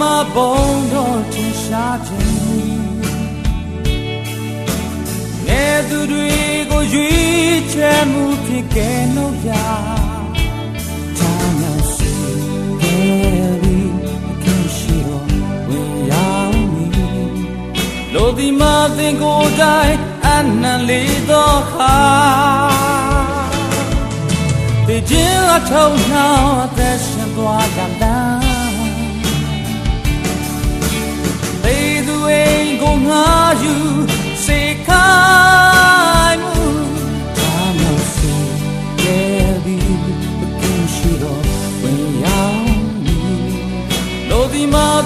မဘုံတော်ထင်ရှားခြင်းငယ်သူတွေကိုရွေးချယ်မှုဖြစ်ကဲလို့ပြတာနာစီကယ်ပြီးခင်ရှိတော်ဝင်ရောက်မီလိုဒီမသင်ကိုယ်တိုင်အနံလေးသောခါဒီချင်းအထုံနှောင်းအသက်ရှင်သွားကြလား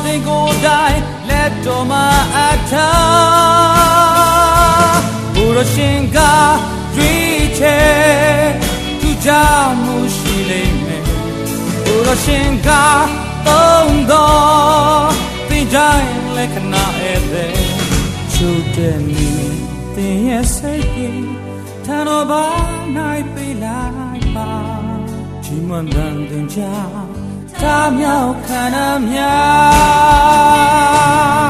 ဒီမတဲ့ကိုတိုင်းလက်တော်မှာအထာဘုရရှင်ကရွေးချယ်သူကြောင့်မှုရှိလိမ့်မယ်ဘုရရှင်ကသုံးတော်ဒီတိုင်းလက္ခဏာဧည့်သည်ချိုးတဲ့မိတင်ရဲ့စိတ်ကြီးထန်တော်ဘာနိုင်ပေးလိုက်ပါဒီမန်တန်တင်ချာ သာမြောက်ခန္ဓာများ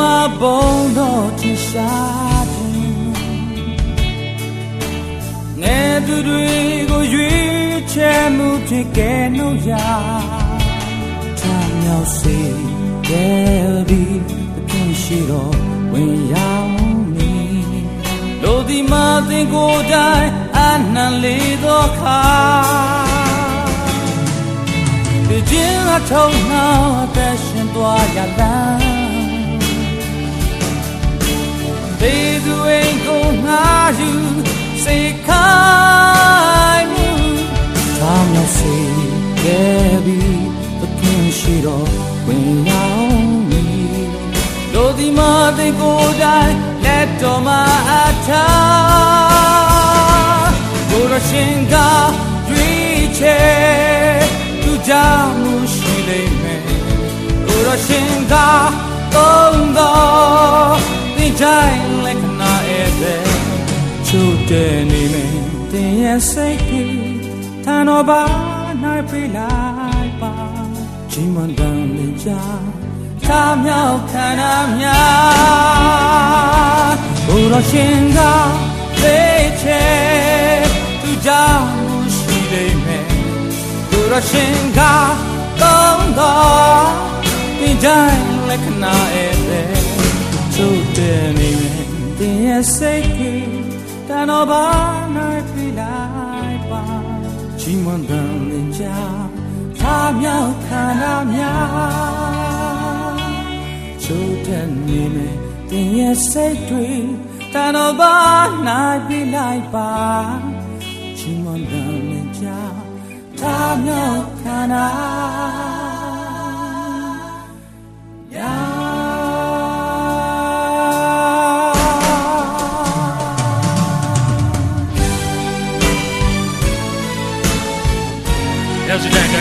မဘုံတော်ထင်ရှားခြင်းငယ်သူတွေကိုရွေးချယ်မှုဖြစ်ကဲနှုတ်ရာထာမြောက်စေကဲပြီးသခင်ရှိတော်ဝင်ရောက်မည်လိုဒီမသင်ကိုယ်တိုင်အနံလေးသောခါဒီခြင်းအထုံနှောင်းအသက်ရှင်သွားရလား သေသူအိမ်ကိုငါယူစေခိုင်းမှုသာမစေခဲ့ပြီးသခင်ရှိတော်ဝင်ရောက်မည်တို့ဒီမှာတေကိုယ်တိုင်လက်တော်မှာအထာကိုရရှင်ကရွေးချယ်သူကြောင့်မှုရှိလိမ့်မယ်ကိုရရှင်ကသုံးတော်ဒီတိုင်း ချို့တဲ့နေမယ်တင်ရဲ့စိတ်ကြီးထန်တော်ပါနိုင်ပေးလိုက်ပါကြီးမန်တန်လေးကြသာမြောက်ခန္ဓာများဘုရားရှင်ကသိချေသူကြောင့်ရှိလိမ့်မယ်ဘုရားရှင်ကကောင်းတော်ဒီတိုင်းလက္ခဏာရဲ့ချို့တဲ့နေမယ်တင်ရဲ့စိတ်ကြီး တန်တော်ဘာနိုင်ပြလိုက်ပါချီးမွမ်းတဲ့လင်ကြသာမြောက်ခန္ဓာများချိုးတဲ့နေမယ်တင်ရဲ့စိ does it act?